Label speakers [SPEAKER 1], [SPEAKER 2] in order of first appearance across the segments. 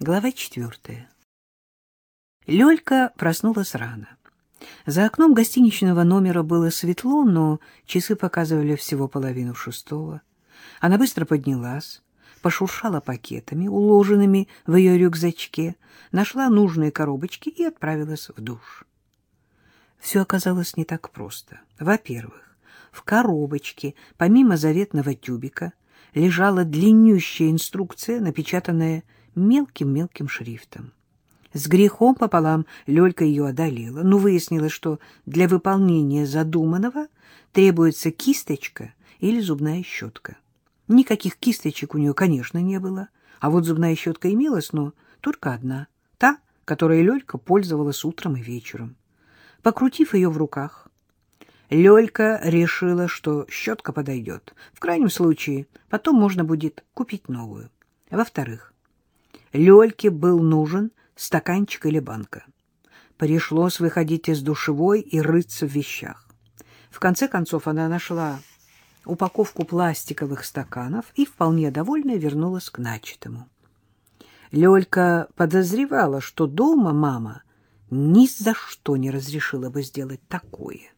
[SPEAKER 1] Глава четвертая. Лёлька проснулась рано. За окном гостиничного номера было светло, но часы показывали всего половину шестого. Она быстро поднялась, пошуршала пакетами, уложенными в ее рюкзачке, нашла нужные коробочки и отправилась в душ. Все оказалось не так просто. Во-первых, в коробочке, помимо заветного тюбика, лежала длиннющая инструкция, напечатанная мелким-мелким шрифтом. С грехом пополам Лёлька ее одолела, но выяснилось, что для выполнения задуманного требуется кисточка или зубная щетка. Никаких кисточек у нее, конечно, не было, а вот зубная щетка имелась, но только одна, та, которой Лёлька пользовалась утром и вечером. Покрутив ее в руках, Лёлька решила, что щетка подойдет. В крайнем случае, потом можно будет купить новую. Во-вторых, Лёльке был нужен стаканчик или банка. Пришлось выходить из душевой и рыться в вещах. В конце концов она нашла упаковку пластиковых стаканов и, вполне довольная, вернулась к начатому. Лёлька подозревала, что дома мама ни за что не разрешила бы сделать такое.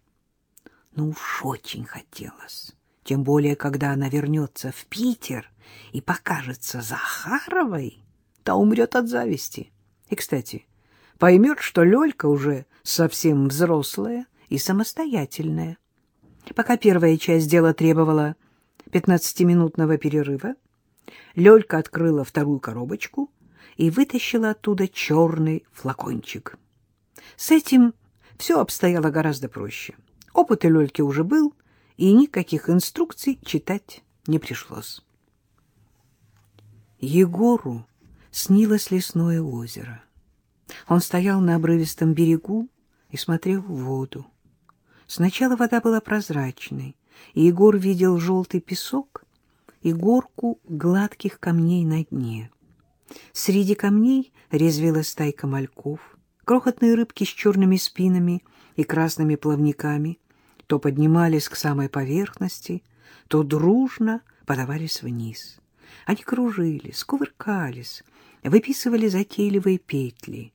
[SPEAKER 1] Но уж очень хотелось, тем более, когда она вернется в Питер и покажется Захаровой та умрет от зависти. И, кстати, поймет, что Лёлька уже совсем взрослая и самостоятельная. Пока первая часть дела требовала пятнадцатиминутного перерыва, Лёлька открыла вторую коробочку и вытащила оттуда черный флакончик. С этим все обстояло гораздо проще. Опыт у Лёльки уже был, и никаких инструкций читать не пришлось. Егору снилось лесное озеро. Он стоял на обрывистом берегу и смотрел в воду. Сначала вода была прозрачной, и Егор видел желтый песок и горку гладких камней на дне. Среди камней резвилась стайка мальков, крохотные рыбки с черными спинами и красными плавниками то поднимались к самой поверхности, то дружно подавались вниз. Они кружились, кувыркались, выписывали затейливые петли.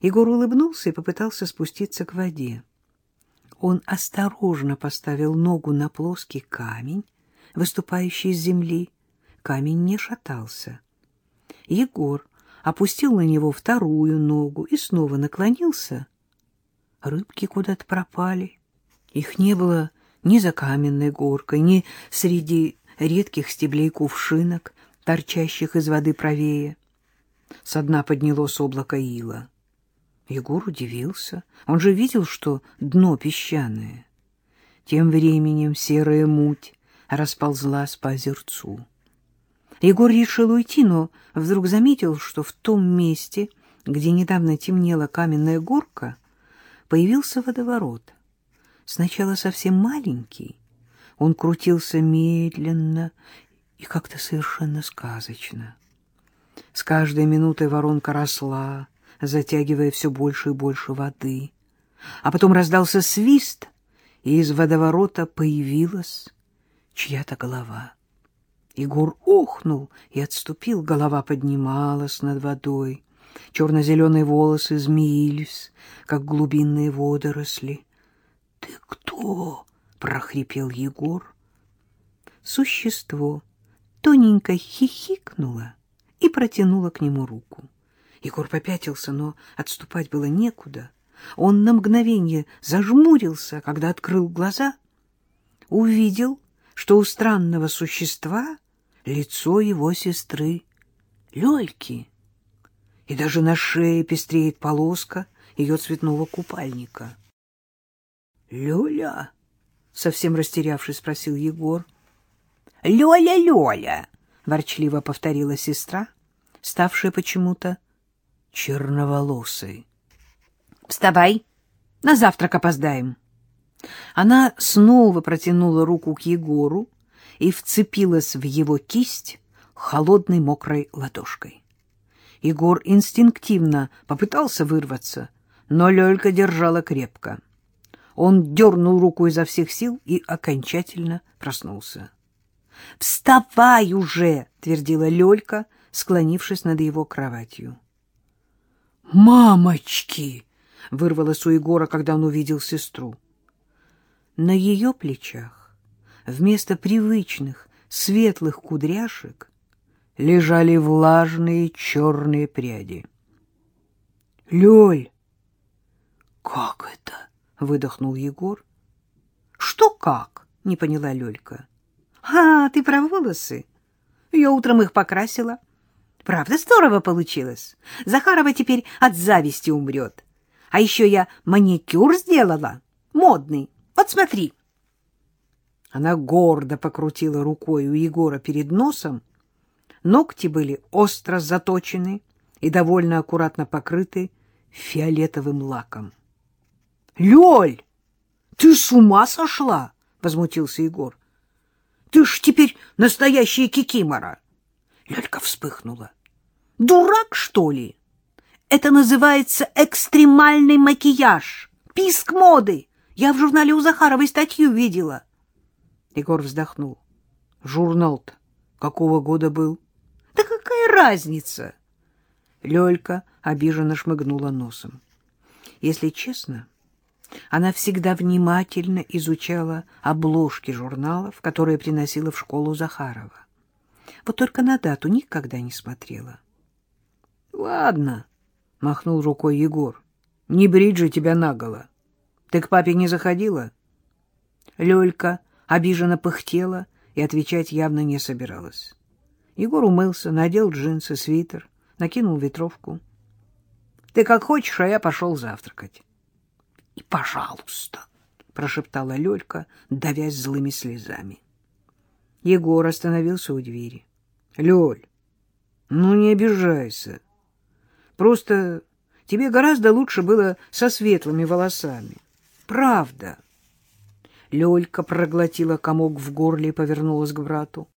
[SPEAKER 1] Егор улыбнулся и попытался спуститься к воде. Он осторожно поставил ногу на плоский камень, выступающий из земли. Камень не шатался. Егор опустил на него вторую ногу и снова наклонился. Рыбки куда-то пропали. Их не было ни за каменной горкой, ни среди редких стеблей кувшинок, торчащих из воды правее. Со дна поднялось облако ила. Егор удивился. Он же видел, что дно песчаное. Тем временем серая муть расползлась по озерцу. Егор решил уйти, но вдруг заметил, что в том месте, где недавно темнела каменная горка, появился водоворот. Сначала совсем маленький, он крутился медленно и как-то совершенно сказочно. С каждой минутой воронка росла, затягивая все больше и больше воды. А потом раздался свист, и из водоворота появилась чья-то голова. Егор охнул и отступил, голова поднималась над водой. Черно-зеленые волосы змеились, как глубинные водоросли. — Ты кто? — прохрипел Егор. Существо тоненько хихикнуло и протянула к нему руку. Егор попятился, но отступать было некуда. Он на мгновение зажмурился, когда открыл глаза, увидел, что у странного существа лицо его сестры Лёльки, и даже на шее пестреет полоска ее цветного купальника. — Лёля? — совсем растерявшись, спросил Егор. — Лёля, Лёля! — ворчливо повторила сестра, ставшая почему-то черноволосой. — Вставай, на завтрак опоздаем. Она снова протянула руку к Егору и вцепилась в его кисть холодной мокрой ладошкой. Егор инстинктивно попытался вырваться, но Лёлька держала крепко. Он дернул руку изо всех сил и окончательно проснулся. — Вставай уже! — твердила Лёлька, склонившись над его кроватью. «Мамочки!» — вырвалось у Егора, когда он увидел сестру. На ее плечах вместо привычных светлых кудряшек лежали влажные черные пряди. — Лёль! — Как это? — выдохнул Егор. — Что как? — не поняла Лёлька. — А, ты про волосы? Я утром их покрасила. Правда, здорово получилось. Захарова теперь от зависти умрет. А еще я маникюр сделала, модный. Вот смотри. Она гордо покрутила рукой у Егора перед носом. Ногти были остро заточены и довольно аккуратно покрыты фиолетовым лаком. — Лёль, ты с ума сошла? — возмутился Егор. — Ты ж теперь настоящая кикимора. Лёлька вспыхнула. — Дурак, что ли? Это называется экстремальный макияж, писк моды. Я в журнале у Захаровой статью видела. Егор вздохнул. Журнал-то какого года был? Да какая разница? Лёлька обиженно шмыгнула носом. Если честно, она всегда внимательно изучала обложки журналов, которые приносила в школу Захарова. Вот только на дату никогда не смотрела. — Ладно, — махнул рукой Егор, — не брить же тебя наголо. Ты к папе не заходила? Лёлька обиженно пыхтела и отвечать явно не собиралась. Егор умылся, надел джинсы, свитер, накинул ветровку. — Ты как хочешь, а я пошел завтракать. — И пожалуйста, — прошептала Лёлька, давясь злыми слезами. Егор остановился у двери. — Лёль, ну не обижайся. Просто тебе гораздо лучше было со светлыми волосами. Правда. Лёлька проглотила комок в горле и повернулась к брату.